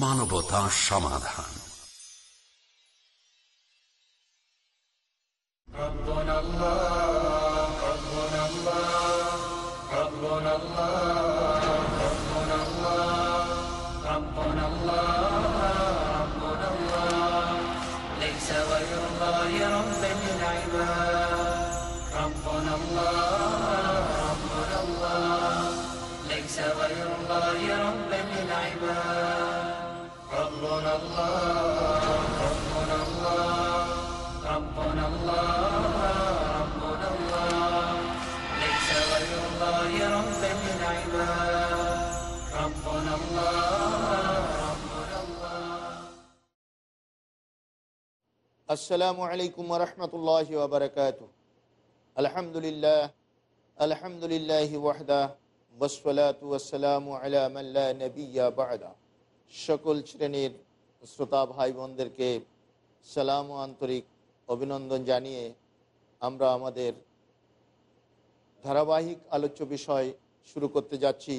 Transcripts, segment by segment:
মানবতা সমাধান। আসসালামু আলাইকুম রহমতুল্লাহ আলহামদুলিল্লাহ আলহামদুলিল্লাহ ওয়াহদা সকল শ্রেণির শ্রোতা ভাই বোনদেরকে সালাম ও আন্তরিক অভিনন্দন জানিয়ে আমরা আমাদের ধারাবাহিক আলোচ্য বিষয় শুরু করতে যাচ্ছি,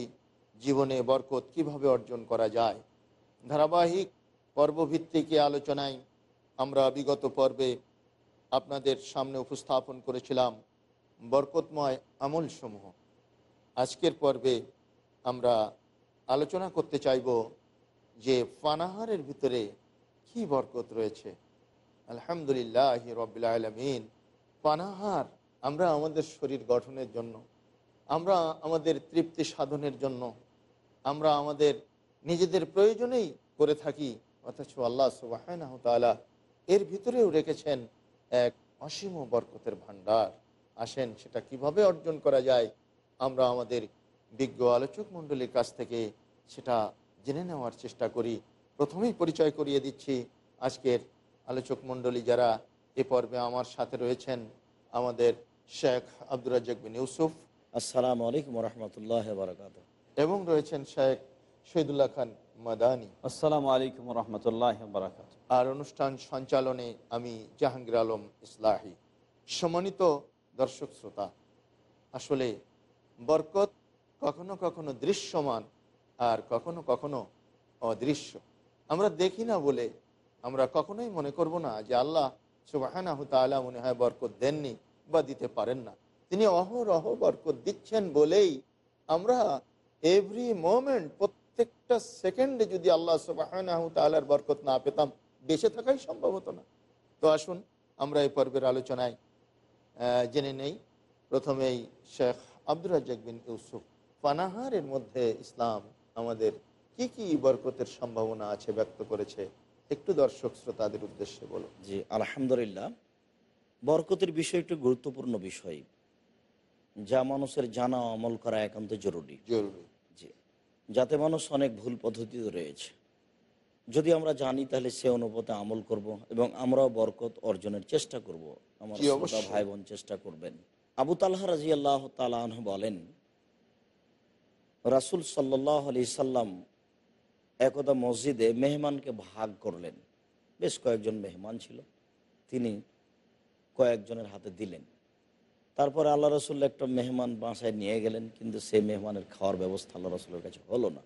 জীবনে বরকত কীভাবে অর্জন করা যায়? ধারাবাহিক পর্বভিত্তিক আলোচনায় আমরা বিগত পর্বে আপনাদের সামনে উপস্থাপন করেছিলাম বরকতময় আমলসমূহ। আজকের পর্বে আমরা আলোচনা করতে চাইব যে পানাহারের ভিতরে কি বরকত রয়েছে। আলহামদুলিল্লাহ রবিল আলমিন পানাহার আমরা আমাদের শরীর গঠনের জন্য, আমরা আমাদের তৃপ্তি সাধনের জন্য, আমরা আমাদের নিজেদের প্রয়োজনেই করে থাকি, অথচ আল্লাহ সুবাহ এর ভিতরেও রেখেছেন এক অসীম বরকতের ভাণ্ডার। আসেন সেটা কীভাবে অর্জন করা যায়? আমরা আমাদের বিজ্ঞ আলোচক মণ্ডলীর কাছ থেকে সেটা জেনে নেওয়ার চেষ্টা করি। প্রথমেই পরিচয় করিয়ে দিচ্ছি আজকের আলোচক মণ্ডলী যারা এ পর্বে আমার সাথে রয়েছেন আমাদের শেখ আব্দুর রাজ্জাক বিন ইউসুফ। আসসালামু আলাইকুম রহমতুল্লাহ বারকাত এবং রয়েছেন শেখ শহীদুল্লাহ খান মাদানী। আসসালামু আলাইকুম রহমতুল্লাহ বারাকাত আর অনুষ্ঠান সঞ্চালনে আমি জাহাঙ্গীর আলম ইসলাহি। সম্মানিত দর্শক শ্রোতা আসলে বরকত কখনো কখনো দৃশ্যমান আর কখনো কখনো অদৃশ্য। আমরা দেখি না বলে আমরা কখনোই মনে করব না যে আল্লাহ সুবাহানাহ তালা মনে হয় বরকত দেননি বা দিতে পারেন না। তিনি অহরহ বরকত দিচ্ছেন বলেই আমরা এভরি মোমেন্ট প্রত্যেকটা সেকেন্ডে যদি আল্লাহ সুবাহানাহ তালার বরকত না পেতাম বেঁচে থাকাই সম্ভব হতো না। তো আসুন আমরা এই পর্বের আলোচনায় জেনে নেই। প্রথমেই শেখ আব্দুর রাজ্জাক বিন ইউসুফ পানাহারের মধ্যে ইসলাম আমাদের কি কি বরকতের সম্ভাবনা আছে ব্যক্ত করেছে? একটু দর্শক শ্রোতাদের উদ্দেশ্যে বলো জি আলহামদুলিল্লাহ। বরকতের বিষয় একটু গুরুত্বপূর্ণ বিষয়। যা মানুষের জানা অমল করা একান্ত জরুরি। জরুরি। যাতে মানুষ অনেক ভুল পদ্ধতিতে রয়েছে। যদি আমরা জানি তাহলে সে অনুপাতে আমল করব এবং আমরাও বরকত অর্জনের চেষ্টা করব। আমার ভাই বোন চেষ্টা করবেন। আবু তাল্লাহ রাজি আল্লাহ তালাহ বলেন রাসুল সাল্লাহ আলি সাল্লাম একদা মসজিদে মেহমানকে ভাগ করলেন। বেশ কয়েকজন মেহমান ছিল। তিনি কয়েকজনের হাতে দিলেন। তারপরে আল্লাহ রসুল একটা মেহমান বাসায় নিয়ে গেলেন, কিন্তু সে মেহমানের খাওয়ার ব্যবস্থা আল্লাহ রসুলের কাছে হলো না।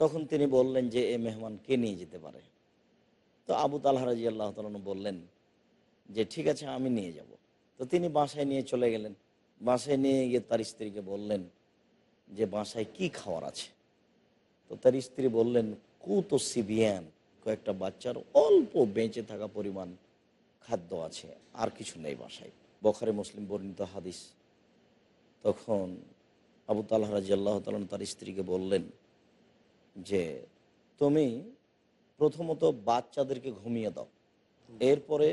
তখন তিনি বললেন যে, এ মেহমান কে নিয়ে যেতে পারে? তো আবু তালহা রাজি আল্লাহ তালন বললেন যে, ঠিক আছে, আমি নিয়ে যাব। তো তিনি বাসায় নিয়ে চলে গেলেন। বাসায় নিয়ে গিয়ে তার স্ত্রীকে বললেন যে, বাসায় কি খাওয়ার আছে? তো তার স্ত্রী বললেন, কুত সিবিয়ান, কয়েকটা বাচ্চার অল্প বেঁচে থাকা পরিমাণ খাদ্য আছে, আর কিছু নেই বাসায়। বখারে মুসলিম বর্ণিত হাদিস। তখন আবু তাল্লাহ রাজি আল্লাহ তালন তার স্ত্রীকে বললেন যে, তুমি প্রথমত বাচ্চাদেরকে ঘুমিয়ে দাও। এরপরে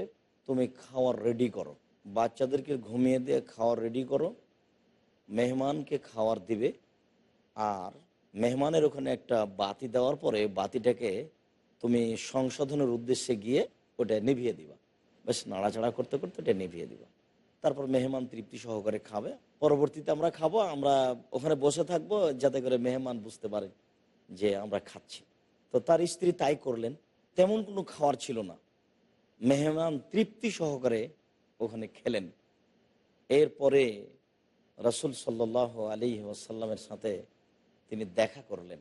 তুমি খাওয়ার রেডি করো। বাচ্চাদেরকে ঘুমিয়ে দিয়ে খাওয়ার রেডি করো। মেহমানকে খাওয়ার দিবে। আর মেহমানের ওখানে একটা বাতি দেওয়ার পরে বাতিটাকে তুমি সংশোধনের উদ্দেশ্যে গিয়ে ওটা নিভিয়ে দিবা। বেশ নাড়াচাড়া করতে করতে ওটা নিভিয়ে দিবা। তারপর মেহমান তৃপ্তি সহকারে খাবে। পরবর্তীতে আমরা খাব আমরা ওখানে বসে থাকব যাতে করে মেহমান বুঝতে পারে যে আমরা খাচ্ছি। তো তার স্ত্রী তাই করলেন তেমন কোনো খাওয়ার ছিল না। মেহমান তৃপ্তি সহকারে ওখানে খেলেন। এরপরে রসুল সাল্লাহ আলী ওয়াসাল্লামের সাথে তিনি দেখা করলেন।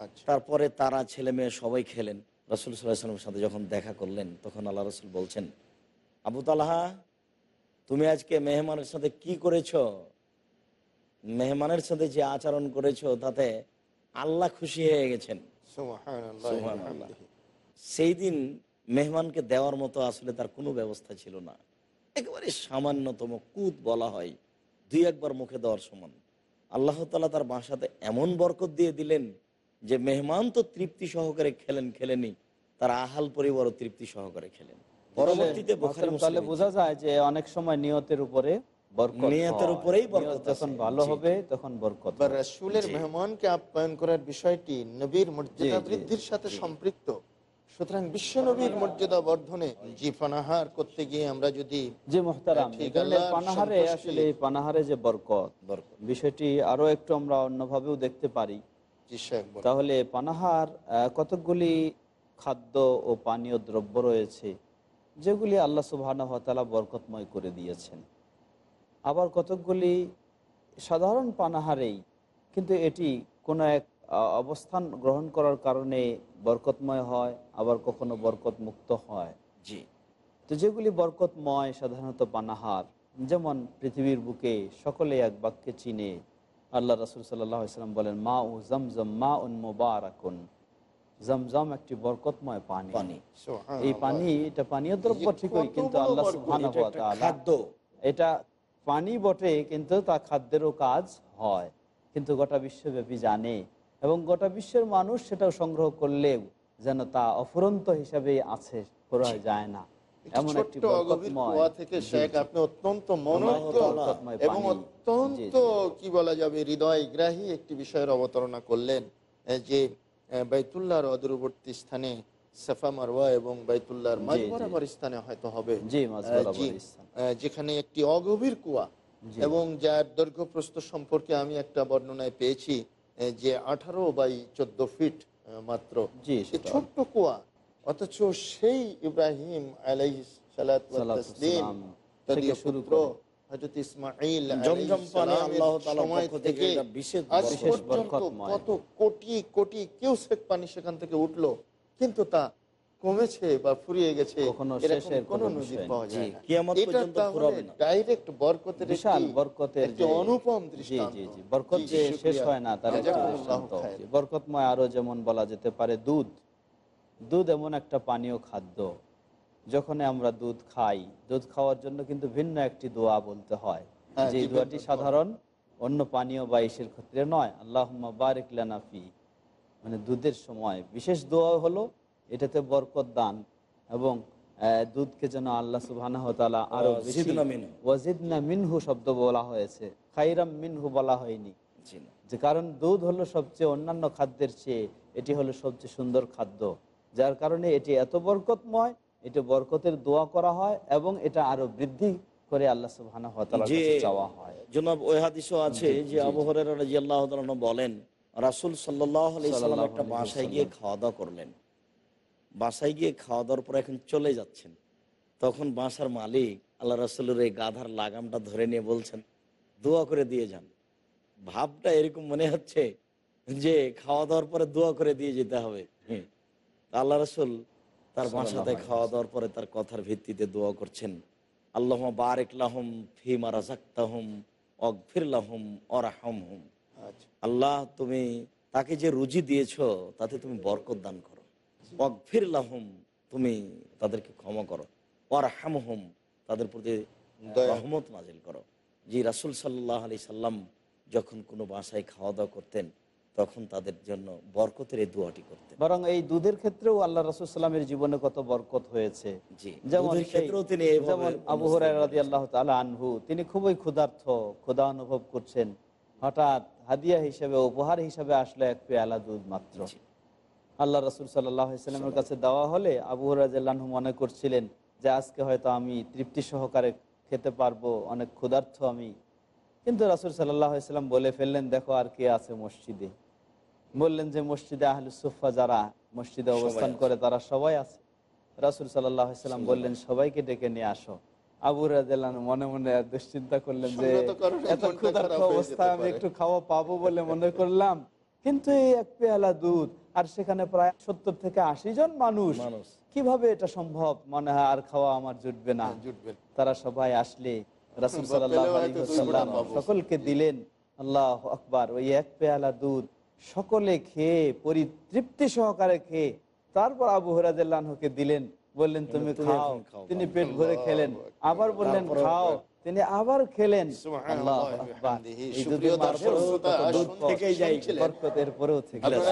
আচ্ছা। তারপরে তারা ছেলে মেয়ে সবাই খেলেন। রসুল সাল্লাহামের সাথে যখন দেখা করলেন তখন আল্লাহ রসুল বলছেন আবু তালাহা তুমি আজকে মেহমানের সাথে কি করেছ? মেহমানের সাথে যে আচরণ করেছ তাতে আল্লাহ খুশি হয়ে গেছেন। সেই দিন মেহমানকে দেওয়ার মতো আসলে তার কোনো ব্যবস্থা ছিল না। একেবারে সামান্যতম কুত বলা হয় দুই একবার মুখে দেওয়ার সমান। আল্লাহ তালা তার বাসাতে এমন বরকত দিয়ে দিলেন যে মেহমান তো তৃপ্তি সহকারে খেলেন খেলেনি তার আহাল পরিবারও তৃপ্তি সহকারে খেলেন। পরবর্তীতে তাহলে বোঝা যায় যে অনেক সময় নিয়তের উপরে বরকত নিয়তের। উপরেই বরকত যখন ভালো হবে তখন বরকত রাসূলের মেহমানকে আপ্যায়ন করার বিষয়টি নবীর মর্যাদা জি, জি, বৃদ্ধির সাথে সম্পৃক্ত। সুতরাং বিশ্ব নবীর মর্যাদা বর্ধনে জি পানাহার করতে গিয়ে আমরা যদি মোহতারাম আল্লাহর পানাহারে আসলে পানাহারে যে বরকত বরকত। বিষয়টি আরও একটু আমরা অন্যভাবেও দেখতে পারি। তাহলে পানাহার আহ, কতকগুলি খাদ্য ও পানীয় দ্রব্য রয়েছে? যেগুলি আল্লাহ সুবহানাহু ওয়া তাআলা বরকতময় করে দিয়েছেন। আবার কতকগুলি সাধারণ পানাহারেই কিন্তু এটি কোনো এক অবস্থান গ্রহণ করার কারণে বরকতময় হয় আবার কখনো বরকত মুক্ত হয়। জি। তো যেগুলি বরকতময় সাধারণত পানাহার যেমন পৃথিবীর বুকে সকলে এক বাক্যে চিনে আল্লাহ রসুল সাল্লাম বলেন মা ও জমজম মা উন মোবারাকুন। জমজম একটি বরকতময় পানি। এই পানি এটা পানীয় দ্রব্য ঠিকই কিন্তু আল্লাহ খাদ্য। এটা পানি বটে কিন্তু তা খাদ্যেরও কাজ হয়। কিন্তু গোটা বিশ্বব্যাপী জানে এবং গোটা বিশ্বের মানুষ সেটা সংগ্রহ করলেও যেন তা অফুরন্ত হিসাবে আছে করা যায় না। এমন একটি থেকে শেখ আপনি অত্যন্ত মনোজ্ঞ এবং অত্যন্ত কি বলা যাবে হৃদয় গ্রাহী একটি বিষয়ের অবতারণা করলেন যে বাইতুল্লাহর অদূরবর্তী স্থানে সাফা মারওয়া এবং বাইতুল্লাহর মাঝ বরাবর স্থানে হয়তো হবে। যেখানে একটি অগভীর কুয়া এবং যার দৈর্ঘ্য প্রস্থ সম্পর্কে আমি একটা বর্ণনায় পেয়েছি যে আঠারো বাই চোদ্দ ফিট মাত্র। ছোট্ট কুয়া অথচ সেই ইব্রাহিম আলাইহিস সালাত সালাম শুরু পুত্র করে। জমজম পানি আল্লাহ সময় থেকে থেকে এটা বিশেষ আজ পর্যন্ত কত কোটি কোটি কিউসেক পানি সেখান থেকে উঠল কিন্তু তা কমেছে বা ফুরিয়ে গেছে কখনো এরকম শেষের কোনো কোনো নজির পাওয়া যায় এটা পর্যন্ত ডাইরেক্ট বরকতের বিশাল বরকতের যে- অনুপম দৃষ্টান্ত। জি জি বরকত যে শেষ হয় না তার বরকতময় আরও যেমন বলা যেতে পারে দুধ। দুধ এমন একটা পানীয় খাদ্য। যখন আমরা দুধ খাই দুধ খাওয়ার জন্য কিন্তু ভিন্ন একটি দোয়া বলতে হয়। হ্যাঁ, যে দোয়াটি সাধারণ অন্য পানীয় বা ইসের ক্ষেত্রে নয়। আল্লাহ বারিক লানাফি মানে দুধের সময়। বিশেষ দোয়া হলো এটাতে বরকত দান এবং দুধকে যেন আল্লাহ সুবাহ আরও ওয়াজিদনা মিনহু। শব্দ বলা হয়েছে। খাইরাম মিনহু বলা হয়নি। যে কারণ দুধ হলো সবচেয়ে অন্যান্য খাদ্যের চেয়ে এটি হলো সবচেয়ে সুন্দর খাদ্য। যার কারণে এটি এত বরকতময় এটি বরকতের দোয়া করা হয় এবং এটা আরও বৃদ্ধি করে আল্লাহ চাওয়া হয়। জনাব ওই হাদিসও আছে যে বলেন রাসূল সাল্লাম একটা বাসায় গিয়ে খাওয়া দাওয়া করলেন। বাসায় গিয়ে খাওয়া দাওয়ার পর এখন চলে যাচ্ছেন। তখন বাসার মালিক আল্লাহ রাসূলের এই গাধার লাগামটা ধরে নিয়ে বলছেন দোয়া করে দিয়ে যান। ভাবটা এরকম মনে হচ্ছে যে খাওয়া দাওয়ার পরে দোয়া করে দিয়ে যেতে হবে। আল্লাহ রসুল তার বাসাতে খাওয়া দাওয়ার পরে তার কথার ভিত্তিতে দোয়া করছেন। আল্লাহ বারেক লাহম ফিমা রাজাক্তাহম অগফির লাহম অরাহম হুম আচ্ছা। আল্লাহ তুমি তাকে যে রুজি দিয়েছ তাতে তুমি বরকত দান করো। অগফির লাহম তুমি তাদেরকে ক্ষমা করো। অরাহাম হুম তাদের প্রতি। রহমত নাজিল করো। জি রাসুল সাল্লাহ আলি সাল্লাম যখন কোনো বাসায় খাওয়া দাওয়া করতেন তখন তাদের জন্য বরকতের এই দোয়াটি করতেন। বরং এই দুধের ক্ষেত্রেও আল্লাহ রাসূল সাল্লামের জীবনে কত বরকত হয়েছে। যেমন তিনি যেমন আবু হুরায়রা রাদিয়াল্লাহু তাআলা আনহু তিনি খুবই ক্ষুধার্ত ক্ষুধা অনুভব করছেন। হঠাৎ হাদিয়া হিসেবে উপহার হিসেবে আসলো এক পেয়ালা দুধ মাত্র। আল্লাহ রসুল সাল্লামের কাছে দেওয়া হলে আবু রাজু মনে করছিলেন যে আজকে হয়তো আমি তৃপ্তি সহকারে খেতে পারব অনেক ক্ষুধার্থ আমি। কিন্তু রাসুল সাল্লাহ সাল্লাম বলে ফেললেন দেখো আর কে আছে মসজিদে? বললেন যে মসজিদে আহলু সুফা যারা মসজিদে অবস্থান করে তারা সবাই আছে। রাসুল সাল্লাম বললেন সবাইকে ডেকে নিয়ে আসো। আবু রাজান মনে মনে দুশ্চিন্তা করলেন যে এত হয়ে যেতে অবস্থায় আমি একটু খাওয়া পাবো বলে মনে করলাম। কিন্তু এই এক পেয়ালা দুধ আর সেখানে প্রায় সত্তর থেকে আশি জন মানুষ। কীভাবে এটা সম্ভব? মনে হয় আর খাওয়া আমার জুটবে না। তারা সবাই আসলে রাসুল সাল্লাহ সাল্লাম সকলকে দিলেন আল্লাহ আকবার। ওই এক পেয়ালা দুধ সকলে খেয়ে পরিতৃপ্তি সহকারে খেয়ে তারপর আবু হরাজকে দিলেন বললেন তুমি খাও। তিনি পেট ভরে খেলেন। আবার বললেন খাও। তিনি আবার খেলেন। শুনছিলেন।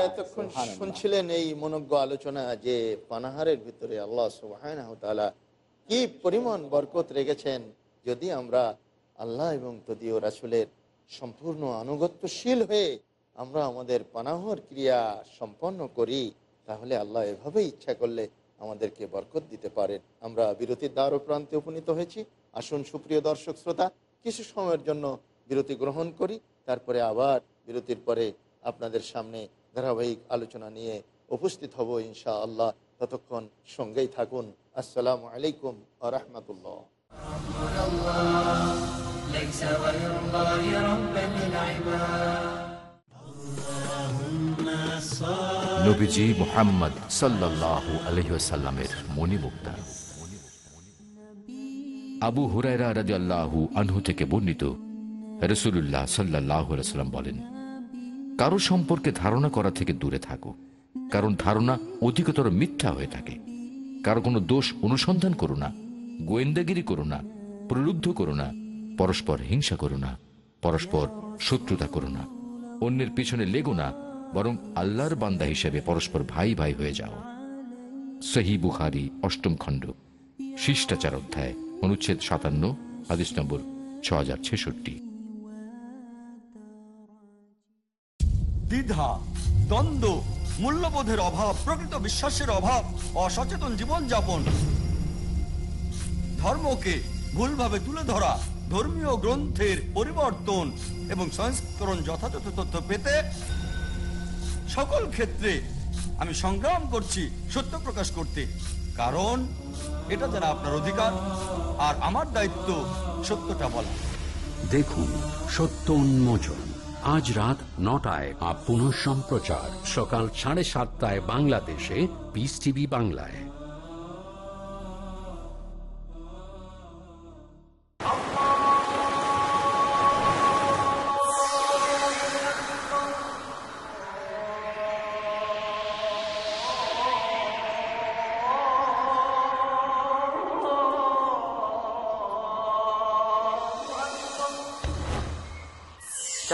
এতক্ষণ এই মনজ্ঞ আলোচনা যে পানাহারের ভিতরে আল্লাহ তাআলা কি পরিমাণ বরকত রেখেছেন যদি আমরা আল্লাহ এবং তদীয় রাসূলের সম্পূর্ণ আনুগত্যশীল হয়ে আমরা আমাদের পানাহর ক্রিয়া সম্পন্ন করি তাহলে আল্লাহ এভাবে ইচ্ছা করলে আমাদেরকে বরকত দিতে পারেন আমরা বিরতির দ্বার ও প্রান্তে উপনীত হয়েছি আসুন সুপ্রিয় দর্শক শ্রোতা কিছু সময়ের জন্য বিরতি গ্রহণ করি তারপরে আবার বিরতির পরে আপনাদের সামনে ধারাবাহিক আলোচনা নিয়ে উপস্থিত হব ইনশা আল্লাহ ততক্ষণ সঙ্গেই থাকুন আসসালামু আলাইকুম আ রহমতুল্লাহ ليس غير الله ربا للعباد নবীজি মোহাম্মদ সাল্লাহ আলহিসাল্লামের মণিমুক্তা। আবু হুরায়রা রাজু আনহু থেকে বর্ণিত রসুল্লাহ সাল্লাহ সাল্লাম বলেন, কারও সম্পর্কে ধারণা করা থেকে দূরে থাকো, কারণ ধারণা অধিকতর মিথ্যা হয়ে থাকে। কারও কোনো দোষ অনুসন্ধান করো না, গোয়েন্দাগিরি করো না, প্রলুব্ধ করো না, পরস্পর হিংসা করো না, পরস্পর শত্রুতা করো না, অন্যের পিছনে লেগো না বরং আল্লাহর বান্দা হিসেবে পরস্পর ভাই ভাই হয়ে যাও। সহি বুখারি, অষ্টম খণ্ড, শিষ্টাচার অধ্যায়, অনুচ্ছেদ সাতান্ন আদিশ নম্বর ছ হাজার ছেষট্টি। দ্বিধা, দ্বন্দ্ব, মূল্যবোধের অভাব, প্রকৃত বিশ্বাসের অভাব, অসচেতন জীবনযাপন। ধর্মকে ভুলভাবে তুলে ধরা, ধর্মীয় গ্রন্থের পরিবর্তন এবং সংস্করণ যথাযথ তথ্য পেতে সকল ক্ষেত্রে আমি সংগ্রাম করছি, সত্য প্রকাশ করতে। কারণ এটা যেন আপনার অধিকার, আর আমার দায়িত্ব সত্যটা বলা। দেখুন, সত্য উন্মোচন। আজ রাত নটায় আপ পুনঃ সম্প্রচার সকাল সাড়ে সাতটায় বাংলাদেশে পিস টিভি বাংলায়।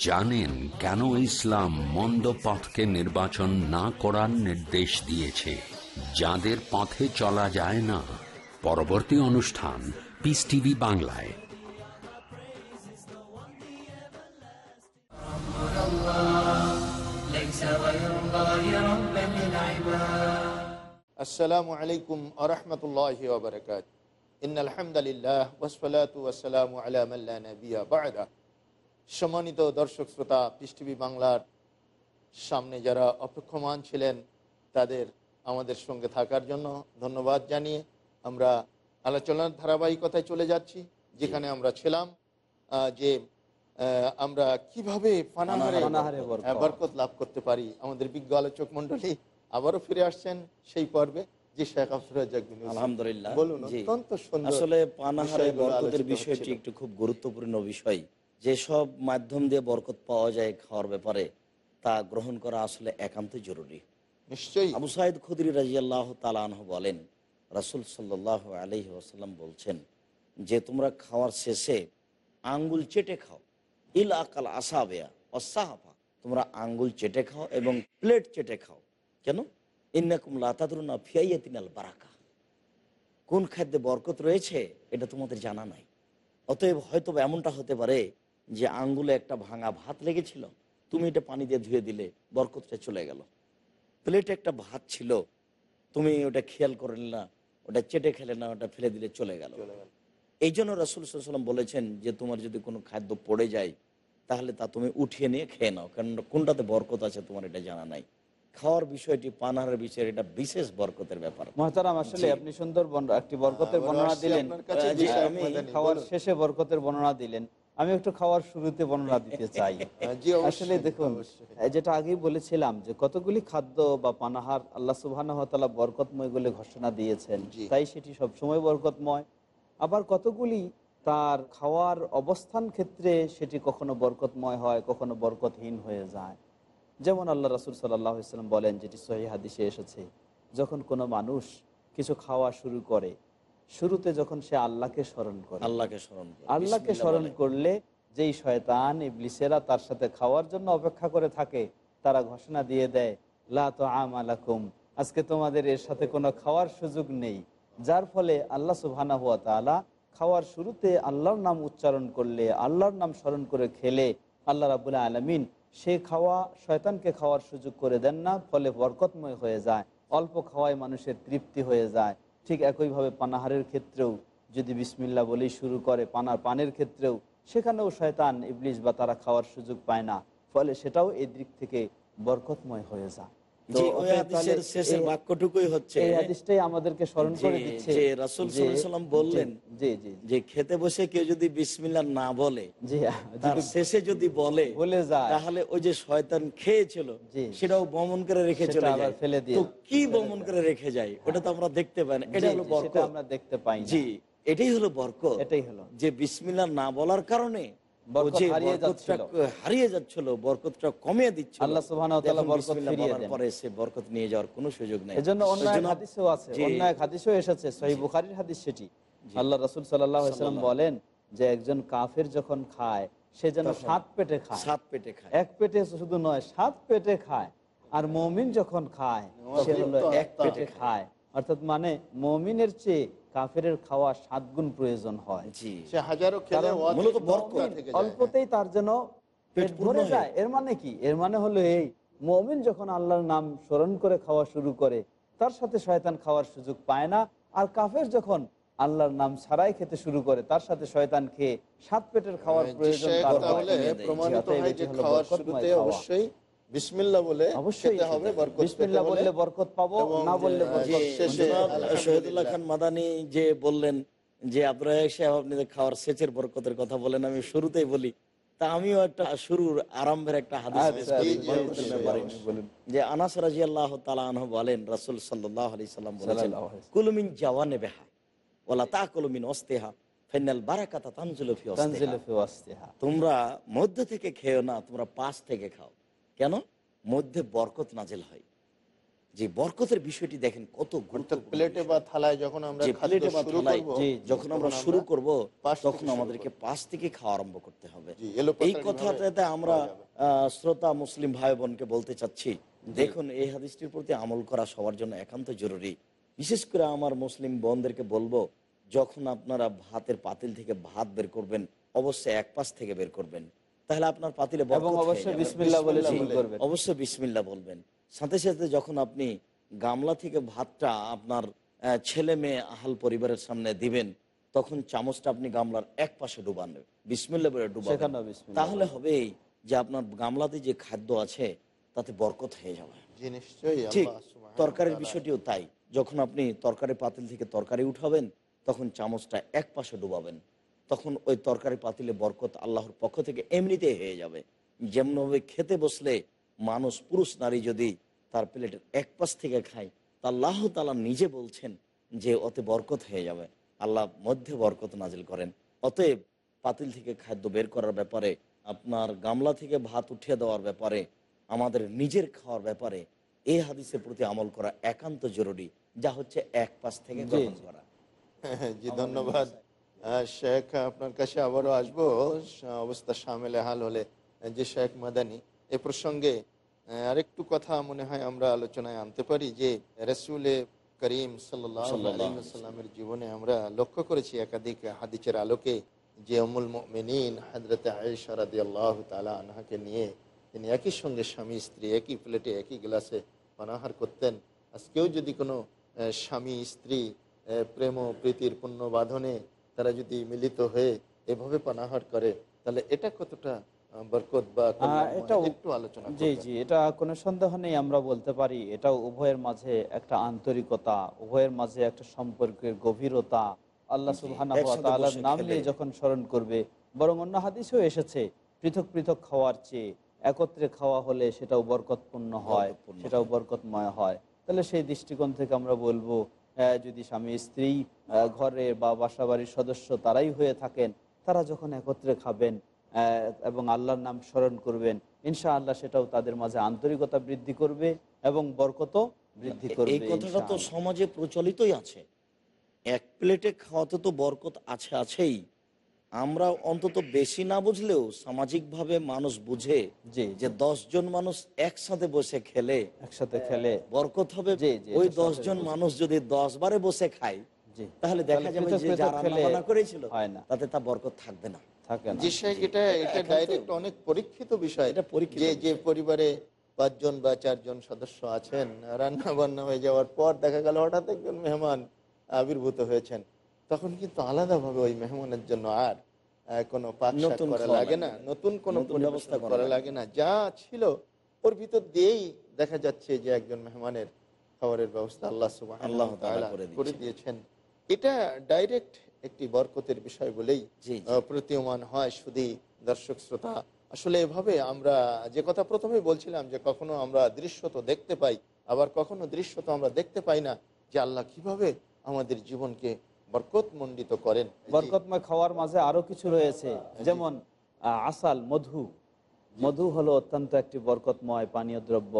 জানেন কেন ইসলাম মন্দ পথকে নির্বাচন না করার নির্দেশ দিয়েছে। যাদের পথে চলা যায় না। পরবর্তী অনুষ্ঠান পিস টিভি বাংলায়। আসসালামু আলাইকুম আহমতুল্লাহ ইন আলহামদুলিল্লাহ ওসফলাত সম্মানিত দর্শক শ্রোতা পৃথিবী বাংলার সামনে যারা অপেক্ষমান ছিলেন তাদের আমাদের সঙ্গে থাকার জন্য ধন্যবাদ জানিয়ে আমরা আলোচনার ধারাবাহিকতায় চলে যাচ্ছি যেখানে আমরা ছিলাম যে আমরা কীভাবে পানাহারে বরকত। লাভ করতে পারি। আমাদের বিজ্ঞ আলোচক মন্ডলী আবারও ফিরে আসছেন সেই পর্বে। যে শেখ আলহামদুলিল্লাহ। বলুন অত্যন্ত সুন্দর আসলে পানাহারে বরকতের বিষয়টি। একটু খুব গুরুত্বপূর্ণ বিষয়। যেসব মাধ্যম দিয়ে বরকত পাওয়া যায় খাওয়ার ব্যাপারে তা গ্রহণ করা আসলে একান্তই জরুরি। নিশ্চয়ই। আবু সাইদ খুদরি রাজিয়াল্লাহ তালাহ বলেন রাসুল সাল্লাহ আলহি আসাল্লাম বলছেন যে তোমরা খাওয়ার শেষে আঙ্গুল চেটে খাও ইল আকাল আসাবেয়া অসাহাফা তোমরা আঙ্গুল চেটে খাও এবং প্লেট চেটে খাও। কেন? ইন্নাকুম লাতাদুনা ফিয়াইয়াতিনাল বারাকা। কোন খাদ্যে বরকত রয়েছে এটা তোমাদের জানা নাই। অতএব হয়তো এমনটা হতে পারে যে আঙ্গুলে একটা ভাঙা ভাত লেগেছিল তুমি এটা পানি দিয়ে ধুয়ে দিলে বরকতটা চলে গেল। প্লেটে একটা ভাত ছিল তুমি ওটা খেয়াল করে না ওটা চেটে খেলে না ওটা ফেলে দিলে চলে গেল। এই জন্য রাসুল সাল্লাম বলেছেন যে তোমার যদি কোনো খাদ্য পড়ে যায় তাহলে তা তুমি উঠিয়ে নিয়ে খেয়ে নাও কারণ কোনটাতে বরকত আছে তোমার এটা জানা নাই। খাওয়ার বিষয়টি পানাহারের বিষয় এটা বিশেষ বরকতের ব্যাপার। মহতারাম আসলে আপনি সুন্দর একটি বরকতের বর্ণনা দিলেন। খাওয়ার শেষে বরকতের বর্ণনা দিলেন। আমি একটু খাওয়ার শুরুতে বর্ণনা দিতে চাই। অবশ্যই, আসলে দেখুন। যেটা আগেই বলেছিলাম যে কতগুলি খাদ্য বা পানাহার আল্লাহ সুবহান বরকতময় বলে ঘোষণা দিয়েছেন তাই সেটি সবসময় বরকতময়। আবার কতগুলি তার খাওয়ার অবস্থান ক্ষেত্রে সেটি কখনো বরকতময় হয় কখনো বরকতহীন হয়ে যায়। যেমন আল্লাহ রাসুল সাল্লাম বলেন যেটি সহি হাদিসে এসেছে যখন কোনো মানুষ কিছু খাওয়া শুরু করে শুরুতে যখন সে আল্লাহকে স্মরণ করে। আল্লাহকে স্মরণ করো। আল্লাহকে স্মরণ করলে যেই শয়তান ইবলিসেরা তার সাথে খাওয়ার জন্য অপেক্ষা করে থাকে তারা ঘোষণা দিয়ে দেয় লা তো আমালাকুম আজকে তোমাদের এর সাথে কোনো খাওয়ার সুযোগ নেই। যার ফলে আল্লাহ সুবহানা হুয়া তাআলা খাওয়ার শুরুতে আল্লাহর নাম উচ্চারণ করলে আল্লাহর নাম স্মরণ করে খেলে আল্লাহ রাবুল্লাহ আলমিন সে খাওয়া শয়তানকে খাওয়ার সুযোগ করে দেন না ফলে বরকতময় হয়ে যায় অল্প খাওয়ায় মানুষের তৃপ্তি হয়ে যায়। ঠিক একইভাবে পানাহারের ক্ষেত্রেও যদি বিসমিল্লা বলেই শুরু করে পানার পানের ক্ষেত্রেও, সেখানেও শয়তান ইবলিশ বা তারা খাওয়ার সুযোগ পায় না। ফলে সেটাও এই দিক থেকে বরকতময় হয়ে যায়। যে- খেতে বসে কেউ যদি না বলে তার শেষে যদি বলে তাহলে ওই যে শয়তান খেয়েছিল সেটাও বমন করে রেখে চলে যায়। ফেলে দিয়ে তো কি বমন করে রেখে যায়? ওটা তো আমরা দেখতে পাই না। এটা হলো আমরা দেখতে পাই জি এটাই হলো বরকত। এটাই হলো। যে বিসমিল্লাহ না বলার কারণে হারিয়ে যাচ্ছিল। বরকতটা কমিয়ে দিচ্ছিল। আল্লাহ সুবহানাহু ওয়া তাআলা এখন বরকত বিসমিল্লাহ ফিরিয়ে বলার দেন। পরে সে বরকত নিয়ে যাওয়ার কোনো সুযোগ নেই। এজন্য অন্য ওই এক জন্য- হাদিসেও আছে অন্য এক হাদিসেও এসেছে সহি বুখারীর হাদিস সেটি। আল্লাহ রাসূল সাল্লাল্লাহু আলাইহি ওয়াসাল্লাম সাল্লাল্লাহু বলেন যে একজন কাফের যখন খায় সে যেন সাত পেটে খায়। সাত পেটে খায়। এক পেটে শুধু নয় সাত পেটে খায়। আর মমিন যখন খায় সে হলো এক পেটে খায়। অর্থাৎ মানে মমিনের চেয়ে কাফেরের খাওয়া সাত গুণ প্রয়োজন হয়। সে হাজারো খেলে মূলত। অল্পতেই তার যেন পেট ভরে যায়। এর মানে কি? এর মানে হলো এই মমিন যখন আল্লাহর নাম স্মরণ করে খাওয়া শুরু করে তার সাথে শয়তান খাওয়ার সুযোগ পায় না। আর কাফের যখন আল্লাহর নাম ছাড়াই খেতে শুরু করে তার সাথে শয়তান খেয়ে সাত পেটের খাওয়ার প্রয়োজন তার হয়। প্রমাণিত হয় যে খাওয়ার শুরুতে অবশ্যই বিসমিল্লাহ বলে অবশ্যই হবে বরকত বললে বরকত পাবো না বললে যে- বরকত জি, শেষে জনাব আলহামদুলিল্লাহ। শহীদুল্লাহ খান মাদানি যে বললেন যে আব্রাহ সাহেব আপনি খাওয়ার সেচের বরকতের কথা বলেন আমি শুরুতেই বলি তা আমিও একটা শুরুর আরম্ভের একটা হাদিস আচ্ছা। অবশ্যই। বলুন যে আনাস রাজি আল্লাহ তালাহ বলেন রাসুল সাল্লাহ আলি সাল্লাম বলেছেন কুলুমিন জাওয়ানে বেহা ওলা তা কুলুমিন অস্তেহা বারাকাতা। তোমরা মধ্য থেকে খেও না তোমরা পাশ থেকে খাও কেন? মধ্যে বরকত নাজেল হয়। যে বরকতের বিষয়টি দেখেন কত অর্থাৎ প্লেটে বা থালায় যখন আমরা প্লেটে বা শুরু থালায় করব, যখন আমরা তখন শুরু করব তখন আমাদেরকে পাশ থেকে খাওয়া আরম্ভ করতে হবে। এই কথাটাতে আমরা শ্রোতা মুসলিম ভাই বোনকে বলতে চাচ্ছি দেখুন এই হাদিসটির প্রতি আমল করা সবার জন্য একান্ত জরুরি। বিশেষ করে আমার মুসলিম বোনদেরকে বলব যখন আপনারা ভাতের পাতিল থেকে ভাত বের করবেন অবশ্যই এক পাশ থেকে বের করবেন। তাহলে আপনার পাতিলে এবং অবশ্যই। বলে। করবেন। বিসমিল্লা বলবেন। সাথে সাথে যখন আপনি গামলা থেকে ভাতটা আপনার ছেলে মেয়ে আহাল পরিবারের সামনে দিবেন তখন চামচটা আপনি গামলার এক পাশে ডুবান বিসমিল্লা বলে বিসমিল্লাহ তাহলে হবে যে আপনার গামলাতে যে খাদ্য আছে তাতে বরকত হয়ে যাবে। ঠিক তরকারির বিষয়টিও তাই। যখন আপনি তরকারি পাতিল থেকে তরকারি উঠাবেন তখন চামচটা এক পাশে ডুবাবেন। তখন ওই তরকারি পাতিলে বরকত আল্লাহর পক্ষ থেকে এমনিতেই হয়ে যাবে। যেমনভাবে খেতে বসলে মানুষ পুরুষ নারী যদি তার প্লেটের এক পাশ থেকে খায় তা আল্লাহ তালা নিজে বলছেন যে ওতে বরকত হয়ে যাবে। আল্লাহ মধ্যে বরকত নাজিল করেন। অতএব পাতিল থেকে খাদ্য বের করার ব্যাপারে আপনার গামলা থেকে ভাত উঠিয়ে দেওয়ার ব্যাপারে আমাদের নিজের খাওয়ার ব্যাপারে এই হাদিসের প্রতি আমল করা একান্ত জরুরি যা হচ্ছে এক পাশ থেকে গ্রহণ। করা। জি ধন্যবাদ। শেখ আপনার কাছে আবারও আসব। অবস্থা সামেলে হাল হলে যে শেখ মাদানি এ প্রসঙ্গে আরেকটু কথা মনে হয় আমরা আলোচনায় আনতে পারি যে রসুল করিম সাল্লামের জীবনে আমরা লক্ষ্য করেছি একাধিক হাদিসের আলোকে যে অমুল মিনীন হজরত আয়েশারাদি আল্লাহ তালা আনহাকে নিয়ে তিনি একই সঙ্গে স্বামী স্ত্রী একই প্লেটে একই গ্লাসে পানাহার করতেন। আজকেও যদি কোনো স্বামী স্ত্রী প্রেম ও প্রীতির পুণ্য বাঁধনে তারা যদি মিলিত হয়ে এভাবে পানাহার করে তাহলে এটা কতটা বরকত বা কল্যাণময়? একটু আলোচনা জি জি এটা কোনো সন্দেহ নেই আমরা বলতে পারি এটাও উভয়ের মাঝে একটা আন্তরিকতা উভয়ের মাঝে একটা সম্পর্কের গভীরতা। আল্লাহ সুবাহ নাম নিয়ে যখন স্মরণ করবে বরং অন্য হাদিসেও এসেছে পৃথক পৃথক খাওয়ার চেয়ে একত্রে খাওয়া হলে সেটাও বরকতপূর্ণ হয় সেটাও বরকতময় হয়। তাহলে সেই দৃষ্টিকোণ থেকে আমরা বলব যদি স্বামী স্ত্রী ঘরে বা বাসা বাড়ির সদস্য তারাই হয়ে থাকেন তারা যখন একত্রে খাবেন এবং আল্লাহর নাম স্মরণ করবেন ইনশা আল্লাহ সেটাও তাদের মাঝে আন্তরিকতা বৃদ্ধি করবে এবং বরকত বৃদ্ধি করবে এই কথাটা তো সমাজে প্রচলিতই আছে। এক প্লেটে খাওয়াতে তো বরকত আছে আছেই। আমরা অন্তত বেশি না বুঝলেও সামাজিকভাবে মানুষ বুঝে যে দশ জন মানুষ একসাথে বসে খেলে একসাথে খেলে। বরকত হবে। ওই দশ জন মানুষ যদি দশ বারে বসে খায় তাহলে দেখা যাবে যে যারা করেছিল হয় না। তাতে তা বরকত থাকবে না। থাকে না। জি শেখ এটা এটা ডাইরেক্ট অনেক পরীক্ষিত বিষয়। এটা পরীক্ষিত যে। পরিবারে পাঁচজন বা চারজন সদস্য আছেন রান্না বান্না হয়ে যাওয়ার পর দেখা গেল হঠাৎ একজন মেহমান আবির্ভূত হয়েছেন। তখন কিন্তু আলাদাভাবে ওই মেহমানের জন্য আর কোনো পাক শাক নতুন করা লাগে না। নতুন কোনো ব্যবস্থা করা লাগে না যা ছিল ওর ভিতর দিয়েই দেখা যাচ্ছে যে একজন মেহমানের খাবারের ব্যবস্থা আল্লাহ সুবাহ করে দিয়েছেন। এটা ডাইরেক্ট একটি বরকতের বিষয় বলেই প্রতীয়মান হয় শুধু দর্শক শ্রোতা আসলে এভাবে আমরা যে কথা প্রথমে বলছিলাম যে কখনো আমরা দৃশ্য তো দেখতে পাই আবার কখনো দৃশ্য তো আমরা দেখতে পাই না যে আল্লাহ কীভাবে আমাদের জীবনকে বরকত মণ্ডিত করেন বরকতময় খাওয়ার মাঝে আরও কিছু রয়েছে যেমন আসাল মধু মধু হলো অত্যন্ত একটি বরকতময় পানীয় দ্রব্য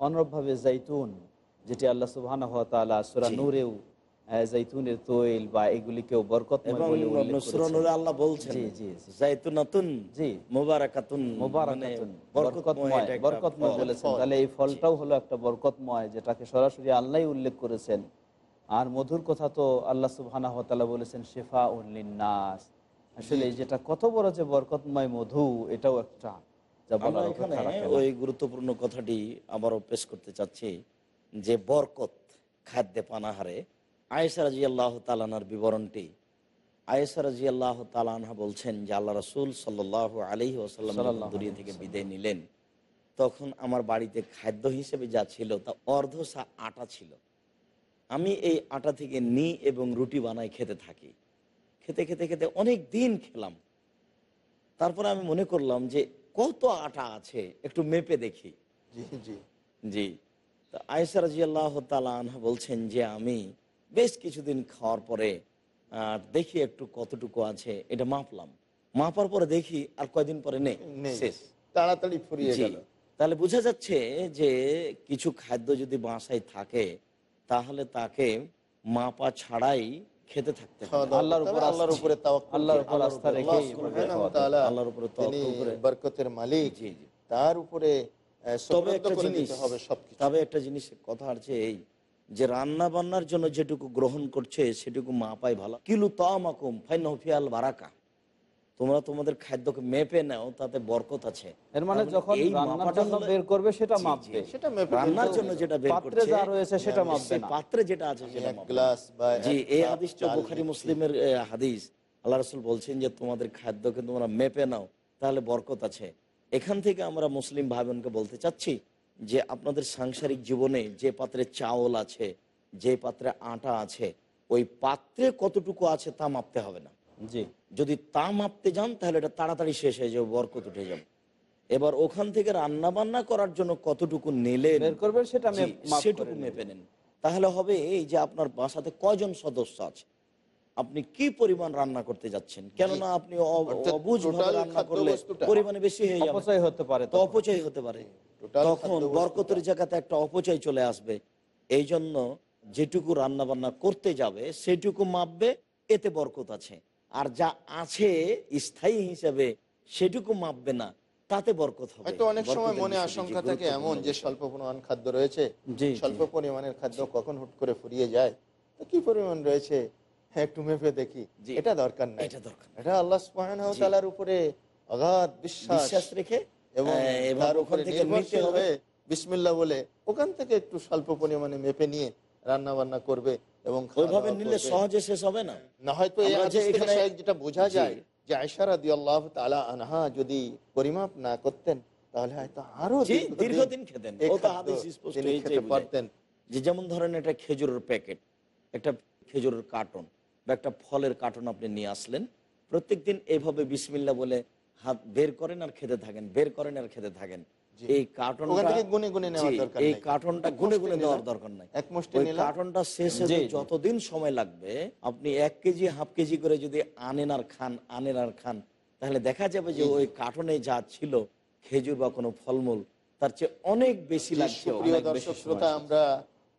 অনুরূপভাবে জাইতুন যেটি আল্লাহ সুবাহ সুরা। নূরেও আহ, তৈল বা এগুলিকেও করেছেন। আল্লাহ বলছেন জি, জি, জি। জি। মুবারাকাতুন মোবারকাতুন, মানে বরকতময় বরকতময়। বলেছেন তাহলে এই ফলটাও হলো একটা বরকতময় যেটাকে সরাসরি আল্লাহ উল্লেখ করেছেন আর মধুর কথা তো আল্লাহ সুবহানাহু তাআলা বলেছেন শেফা উল্লিন্নাস আসলে যেটা কত বড় যে বরকতময় মধু এটাও একটা আমরা এখানে। ওই গুরুত্বপূর্ণ কথাটি আবারও পেশ করতে চাচ্ছি যে বরকত খাদ্যে পানাহারে। আয়েসা রাজি আল্লাহ তালানার বিবরণটি আয়েসা রাজি আল্লাহ তালানহা বলছেন যে আল্লাহ রসুল সাল্লাহ আলহি ওসাল্লাম দুনিয়া থেকে বিদায় নিলেন তখন আমার বাড়িতে খাদ্য হিসেবে যা ছিল তা অর্ধ সা আটা ছিল। আমি এই আটা থেকে নি এবং রুটি বানাই খেতে থাকি। খেতে খেতে খেতে অনেক দিন খেলাম। তারপরে আমি মনে করলাম যে কত আটা আছে একটু মেপে দেখি। জি জি। জি। তো আয়েসা রাজি আল্লাহ আনহা বলছেন যে আমি বেশ কিছুদিন খাওয়ার পরে আহ, দেখি একটু কতটুকু আছে এটা মাপলাম। মাপার পরে দেখি আর কয়দিন পরে নেই নেই। শেষ। তাড়াতাড়ি ফুরিয়ে গেল। তাহলে বোঝা যাচ্ছে যে কিছু খাদ্য যদি বাসায় থাকে তাহলে তাকে মাপা ছাড়াই খেতে থাকতে আল্লাহর উপর আল্লাহর উপরে আল্লাহর উপর আস্থা আল্লাহর উপরে। বরকতের মালিক। তার উপরে তবে একটা জিনিস হবে সবকিছু। তবে একটা জিনিস কথা আছে এই যে রান্না বান্নার জন্য যেটুকু গ্রহণ করছে সেটুকু মাপাই ভালো। কিলু তামাকুম ফাইনফিয়াল বারাকা। তোমরা তোমাদের খাদ্যকে মেপে নাও তাতে বরকত আছে এর মানে যখন এই রান্নার জন্য বের করবে সেটা। মাপবে সেটা মেপে রান্নার জন্য যেটা বের করছে পাত্রে যা রয়েছে সেটা মাপবে না পাত্রে যেটা আছে সেটা মাপবে। গ্লাস বা জি এই হাদিসটা বুখারি। মুসলিমের হাদিস আল্লাহ রসুল বলছেন যে তোমাদের খাদ্যকে তোমরা মেপে নাও তাহলে বরকত আছে এখান থেকে আমরা মুসলিম ভাই বোনকে বলতে চাচ্ছি যে আপনাদের সাংসারিক জীবনে যে পাত্রে চাউল আছে যে পাত্রে আটা আছে ওই পাত্রে কতটুকু আছে তা মাপতে হবে না জি। যদি তা মাপতে যান তাহলে এটা তাড়াতাড়ি শেষ হয়ে যাবে বরকত উঠে যাবে। এবার ওখান থেকে রান্না বান্না করার জন্য কতটুকু বের করবেন সেটা সেটুকু মেপে নেন। তাহলে হবে এই যে আপনার বাসাতে কয়জন সদস্য আছে? আপনি কি পরিমাণ রান্না করতে যাচ্ছেন? কেননা আপনি অ- অবুঝ রান্না করলে পরিমাণে বেশি হয়ে যাবে। অপচয় হতে পারে তো অপচয় হতে পারে। তখন বরকতের জায়গাতে একটা অপচয় চলে আসবে। এই জন্য যেটুকু রান্না বান্না করতে যাবে সেটুকু মাপবে এতে বরকত আছে। আর যা আছে স্থায়ী হিসাবে সেটুকু মাপবে না তাতে বরকত হবে। হয়তো অনেক সময় মনে আশঙ্কা থাকে এমন যে স্বল্প পরিমাণ খাদ্য রয়েছে স্বল্প পরিমাণের খাদ্য কখন হুট করে ফুরিয়ে যায় তো কি পরিমাণ রয়েছে হ্যাঁ একটু মেপে দেখি। এটা দরকার নাই। এটা দরকার এটা আল্লাহ সুবহানাহু উপরে অগাধ বিশ্বাস বিশ্বাস রেখে এবং এবার তার ওখান থেকে নিতে হবে। বিসমিল্লাহ বলে ওখান থেকে একটু স্বল্প পরিমাণে মেপে নিয়ে রান্না বান্না করবে। এবং ওইভাবে নিলে সহজে শেষ হবে না। না হয়তো এখানে- যেটা বোঝা যায় যে আয়সা রাদিয়াল্লাহু তাআলা আনহা যদি পরিমাপ না করতেন তাহলে হয়তো আরও দীর্ঘদিন খেতেন। পারতেন। যে যেমন ধরেন একটা খেজুরের প্যাকেট একটা খেজুরের কার্টন বা একটা ফলের কার্টন আপনি নিয়ে আসলেন প্রত্যেক দিন এইভাবে বিসমিল্লা বলে হাত বের করেন আর খেতে থাকেন বের করেন আর খেতে থাকেন। এই কার্টনটা গুনে গুনে নেওয়ার দরকার এই কার্টনটা গুনে গুনে দেওয়ার দরকার নাই। এক মুষ্টি কার্টনটা শেষে। যতদিন সময় লাগবে আপনি এক কেজি হাফ কেজি করে যদি আনেন আর খান আনেন আর খান তাহলে দেখা যাবে যে ওই কার্টনে যা ছিল খেজুর বা কোনো ফলমূল তার চেয়ে অনেক বেশি লাগছে প্রিয় দর্শক শ্রোতা আমরা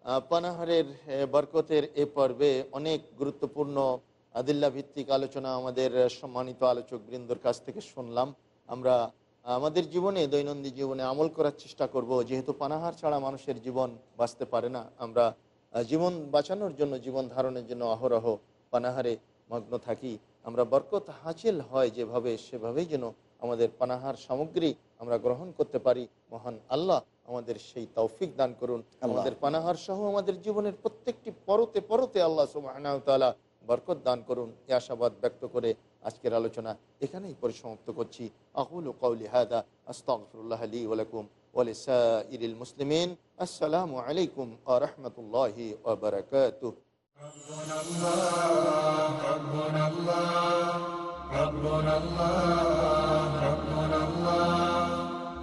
আহ, পানাহারের বরকতের এ পর্বে অনেক গুরুত্বপূর্ণ আদিল্লা ভিত্তিক আলোচনা আমাদের সম্মানিত আলোচক বৃন্দর কাছ থেকে শুনলাম। আমরা আমাদের জীবনে দৈনন্দিন জীবনে আমল করার চেষ্টা করব যেহেতু পানাহার ছাড়া মানুষের জীবন বাঁচতে পারে না। আমরা জীবন বাঁচানোর জন্য জীবন ধারণের জন্য অহরহ পানাহারে মগ্ন থাকি। আমরা বরকত হাসিল হয় যেভাবে সেভাবেই যেন আমাদের পানাহার সামগ্রী আমরা গ্রহণ করতে পারি। মহান আল্লাহ আমাদের সেই তৌফিক দান করুন। আমাদের পানাহার সহ আমাদের জীবনের প্রত্যেকটি পরতে পরতে আল্লাহ তাআলা বরকত দান করুন। এ আশাবাদ ব্যক্ত করে আজকের আলোচনা এখানেই পরিসমাপ্ত করছি আকুল কৌলি হাদা আস্তাগফিরুল্লাহ লি ওয়া লাকুম ওয়া লিসাইরিল মুসলিমিন আসসালামু আলাইকুম ওয়া রাহমাতুল্লাহি ওয়া বারাকাতুহু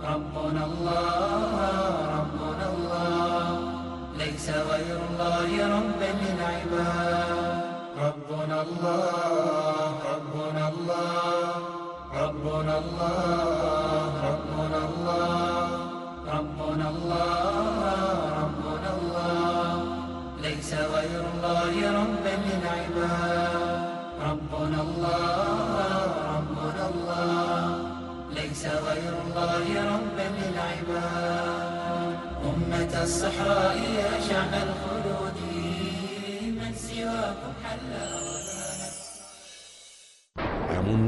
ربنا الله ربنا الله ليس غير الله ربا للعباد ربنا الله ربنا الله ربنا الله ربنا الله ربنا الله ربنا الله. ليس غير الله ربا للعباد ربنا الله ربنا الله. ليس غير الله ربا للعباد أمة الصحراء يا شعب الخلود.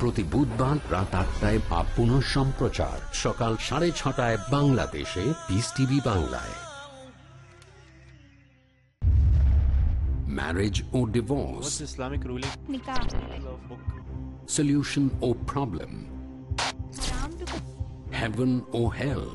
প্রতি বুধবার রাত আটটায় বা পুনঃ সম্প্রচার। সকাল সাড়ে ছটায় বাংলাদেশে পিস টিভি বাংলায়। Marriage O divorce Islamic ruling? solution or problem? Heaven or hell?